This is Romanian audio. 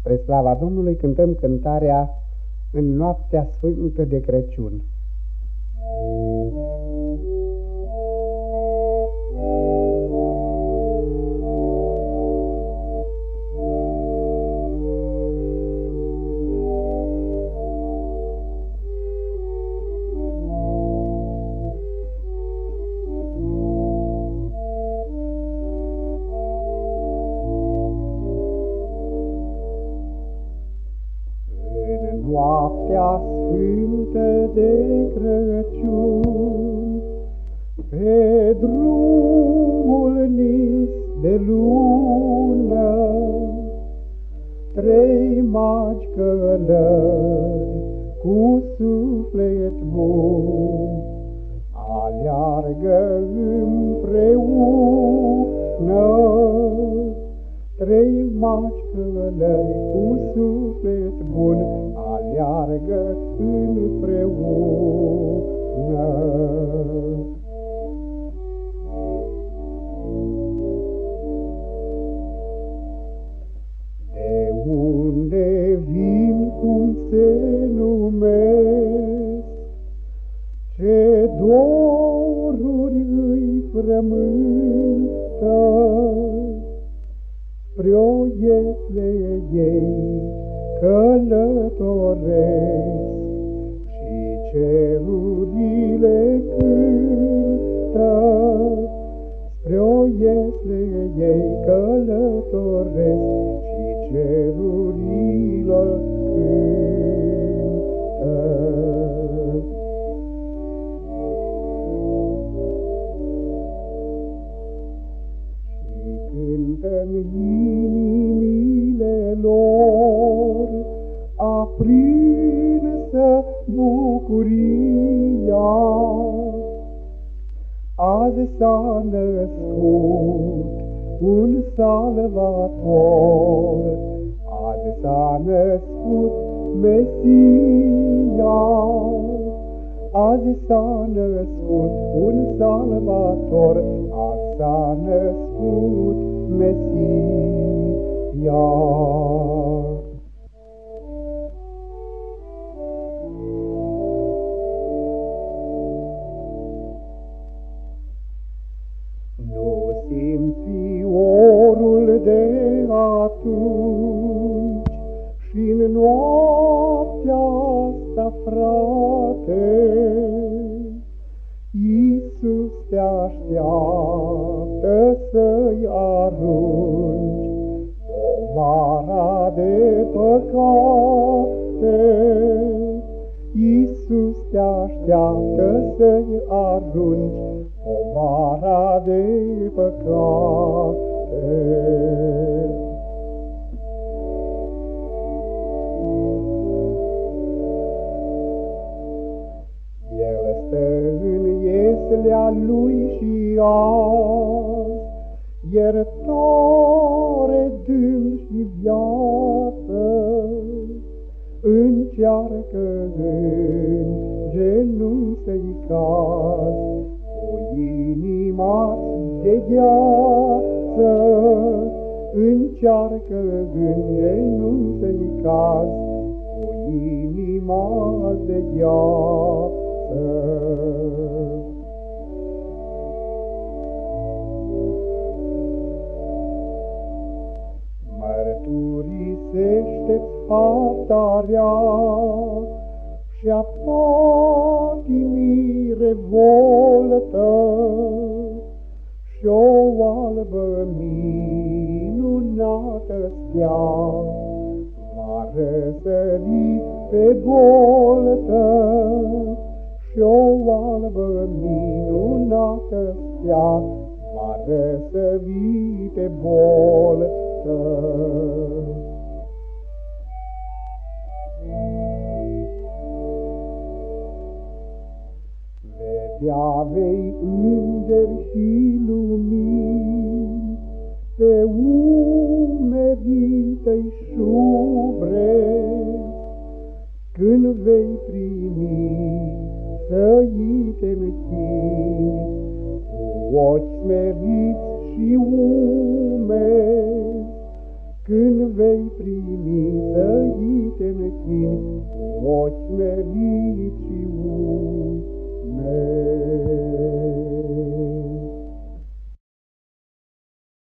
Spre slava Domnului cântăm cântarea în noaptea sfântă de Crăciun. Noaptea sfântă de Crăciun, pe drumul nins de lună, trei magi călări cu suflet bun, aleargă împreună, trei magi călări cu suflet bun, aleargă împreună. De unde vin, cum se numesc, ce doruri îi frământă, spre o ei, călătoresc și cerurile cântă spre o iesle ei călătoresc și cerurile cântă. Și cântă-n Azi s-a născut un salvator, azi s-a născut Mesia. Azi s-a născut un salvator, azi s-a născut Mesia. Să-i arunci povara de păcate. Iisus te așteaptă să-i arunci povara de păcate. El stă în ieslea lui și azi, iertare dând și viață, încearcă în genunchi să-i caz, cu inima de gheață viață, încearcă în genunchi caz, cu inima de gheață. Mărturisește-ți fapta rea și-a patimii revoltă, și-o albă minunată stea, va răsări pe boltă, și-o albă minunată stea, va răsări pe boltă. Vedea vei îngeri și lumini, pe umerii tăi șubre, când vei primi să-i te cu ochi smeriți și umezi, când vei primi ochi meriți și